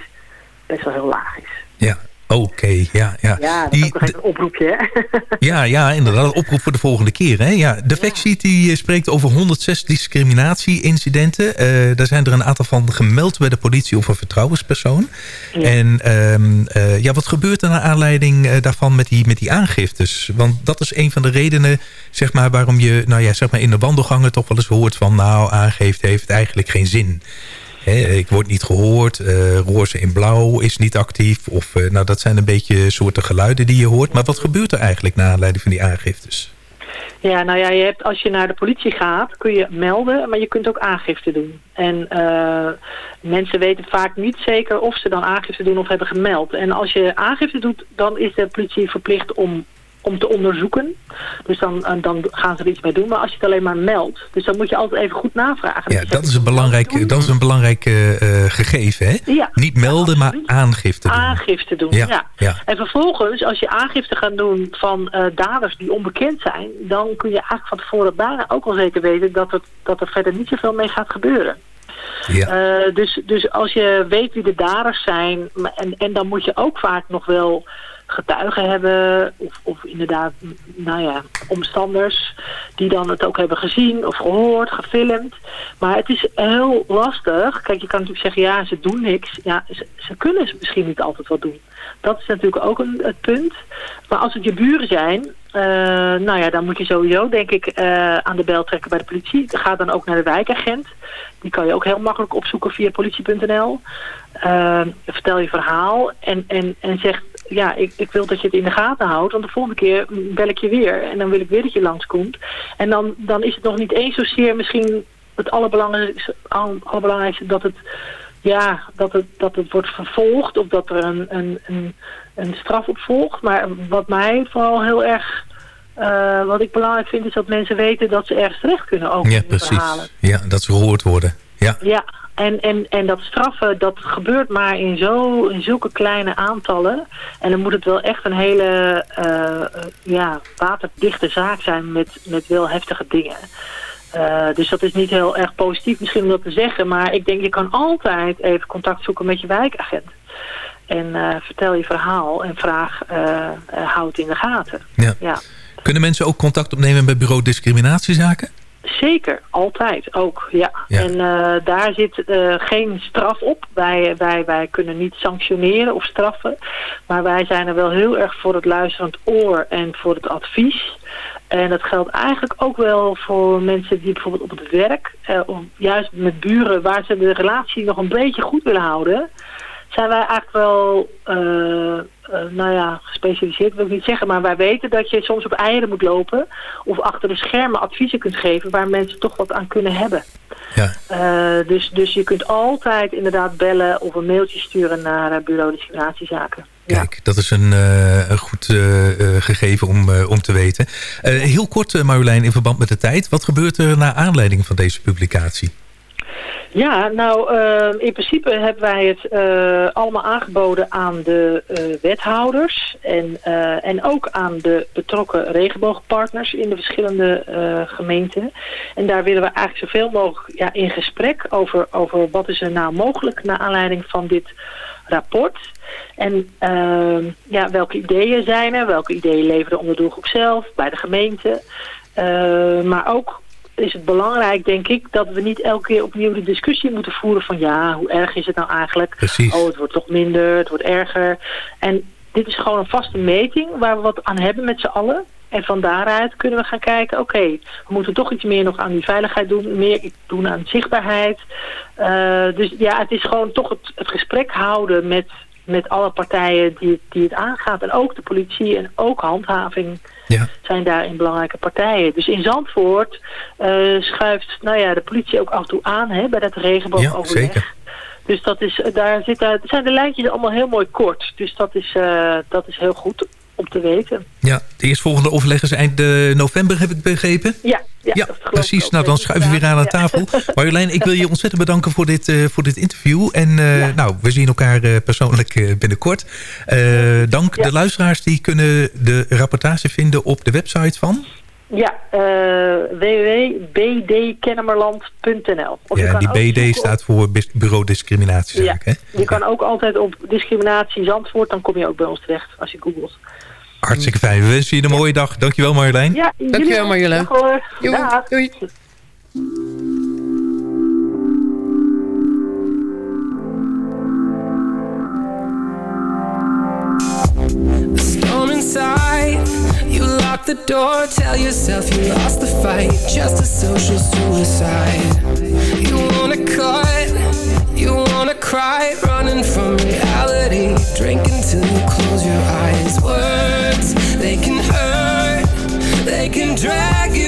best wel heel laag is. Ja, oké, ja, ja. Ja, dat Die- is ook nog even een oproepje, hè? Ja, ja, inderdaad. Een oproep voor de volgende keer. Hè? Ja, de factsheet die eh, spreekt over 106 discriminatie-incidenten. Eh, daar zijn er een aantal van gemeld bij de politie of een vertrouwenspersoon. En ehm, eh, ja, wat gebeurt er naar aanleiding daarvan met die, met die aangiftes? Want dat is een van de redenen zeg maar, waarom je nou ja, zeg maar in de wandelgangen toch wel eens hoort van... nou, aangifte heeft eigenlijk geen zin. Ik word niet gehoord, eh roze in blauw is niet actief. Of, eh, nou, dat zijn een beetje soorten geluiden die je hoort. Maar wat gebeurt er eigenlijk naar aanleiding van die aangiftes? Ja, nou ja, je hebt, als je naar de politie gaat, kun je melden, maar je kunt ook aangifte doen. En eh, mensen weten vaak niet zeker of ze dan aangifte doen of hebben gemeld. En als je aangifte doet, dan is de politie verplicht om, om te onderzoeken. Dus dan, eh, dan gaan ze er iets mee doen. Maar als je het alleen maar meldt, dus dan moet je altijd even goed navragen. Ja, dat is een belangrijk, dat is een belangrijk eh, eh, gegeven. Hè? Ja. Niet melden, maar aangifte doen. aangifte doen. Ja, Ja, ja. En vervolgens, als je aangifte gaat doen van daders die onbekend zijn, dan kun je eigenlijk van tevoren bijna ook al zeker weten dat, het, dat er verder niet zoveel mee gaat gebeuren. Eh, dus, dus als je weet wie de daders zijn, en, en dan moet je ook vaak nog wel getuigen hebben, of, of inderdaad, nou ja, omstanders die dan het ook hebben gezien of gehoord, gefilmd. Maar het is heel lastig. Kijk, je kan natuurlijk zeggen, ja, ze doen niks. Ja, ze, ze kunnen misschien niet altijd wat doen. Dat is natuurlijk ook een, het punt. Maar als het je buren zijn, eh, nou ja, dan moet je sowieso, denk ik, eh, aan de bel trekken bij de politie. Ga dan ook naar de wijkagent. Die kan je ook heel makkelijk opzoeken via politie.nl. Eh, vertel je verhaal en, en, en zeg, ja, ik, ik wil dat je het in de gaten houdt. Want de volgende keer bel ik je weer en dan wil ik weer dat je langskomt. En dan, dan is het nog niet eens zozeer misschien het allerbelangrijkste, al- allerbelangrijkste dat het ja, dat het, dat het wordt vervolgd of dat er een, een, een, een straf op volgt. Maar wat mij vooral heel erg, eh, wat ik belangrijk vind, is dat mensen weten dat ze ergens terecht kunnen ook Ja, precies. verhalen. Ja, dat ze gehoord worden. Ja, Ja, en, en, en dat straffen, dat gebeurt maar in, zo, in zulke kleine aantallen. En dan moet het wel echt een hele eh, ja, waterdichte zaak zijn met, met wel heftige dingen. Eh, dus dat is niet heel erg positief misschien om dat te zeggen. Maar ik denk je kan altijd even contact zoeken met je wijkagent. En eh, vertel je verhaal en vraag, houd het in de gaten. Ja. ja. Kunnen mensen ook contact opnemen bij bureau discriminatiezaken? Zeker, altijd ook, ja. En eh, daar zit eh, geen straf op. Wij, wij, wij kunnen niet sanctioneren of straffen. Maar wij zijn er wel heel erg voor het luisterend oor en voor het advies. En dat geldt eigenlijk ook wel voor mensen die bijvoorbeeld op het werk... eh, of juist met buren waar ze de relatie nog een beetje goed willen houden... zijn wij eigenlijk wel, eh, nou ja, gespecialiseerd wil ik niet zeggen... maar wij weten dat je soms op eieren moet lopen... of achter de schermen adviezen kunt geven waar mensen toch wat aan kunnen hebben. Ja. Eh, dus, dus je kunt altijd inderdaad bellen of een mailtje sturen naar Bureau Discriminatiezaken. Kijk, dat is een, een goed gegeven om, om te weten. Heel kort, Marjolein, in verband met de tijd. Wat gebeurt er naar aanleiding van deze publicatie? Ja, nou eh, in principe hebben wij het eh, allemaal aangeboden aan de eh, wethouders en, eh, en ook aan de betrokken regenboogpartners in de verschillende gemeenten. En daar willen we eigenlijk zoveel mogelijk ja, in gesprek over, over wat is er nou mogelijk naar aanleiding van dit rapport. En eh, ja, welke ideeën zijn er, welke ideeën leveren onder de doelgroep zelf, bij de gemeente. Maar ook is het belangrijk, denk ik, dat we niet elke keer opnieuw de discussie moeten voeren van ja, hoe erg is het nou eigenlijk? Precies. Oh, het wordt toch minder, het wordt erger. En dit is gewoon een vaste meting waar we wat aan hebben met z'n allen. En van daaruit kunnen we gaan kijken, oké, we moeten toch iets meer nog aan die veiligheid doen, meer doen aan zichtbaarheid. Eh, dus ja, het is gewoon toch het, het gesprek houden met, met alle partijen die, die het aangaat. En ook de politie en ook handhaving zijn daarin belangrijke partijen. Dus in Zandvoort eh, schuift nou ja, de politie ook af en toe aan hè, bij dat regenboogoverleg. Ja, zeker. Dus dat is, daar zit, daar zijn de lijntjes allemaal heel mooi kort. Dus dat is, eh, dat is heel goed om te weten. Ja, de eerstvolgende overleg is eind eh, november, heb ik begrepen. Ja, ja, precies. Nou, dan schuiven we weer aan de tafel. Marjolein, ik wil je ontzettend bedanken voor dit, eh, voor dit interview. En eh, nou, we zien elkaar eh, persoonlijk binnenkort. Dank de luisteraars die kunnen de rapportage vinden op de website van... Ja, eh www.bdkennemerland.nl. Ja, die BD staat voor Bureau Discriminatiezaken. Je kan ook altijd op discriminatie Zandvoort, dan kom je ook bij ons terecht als je googelt. Hartstikke fijn. We wensen je een mooie dag. Dankjewel Marjolein. Ja, Dankjewel, Marjolein. Dag hoor. Doei. Dag. Doei. storm inside. You lock the door, tell yourself you lost the fight. Just a social suicide. You wanna cut, you wanna cry, running from reality. Drink until you close your eyes. Words, they can hurt, they can drag you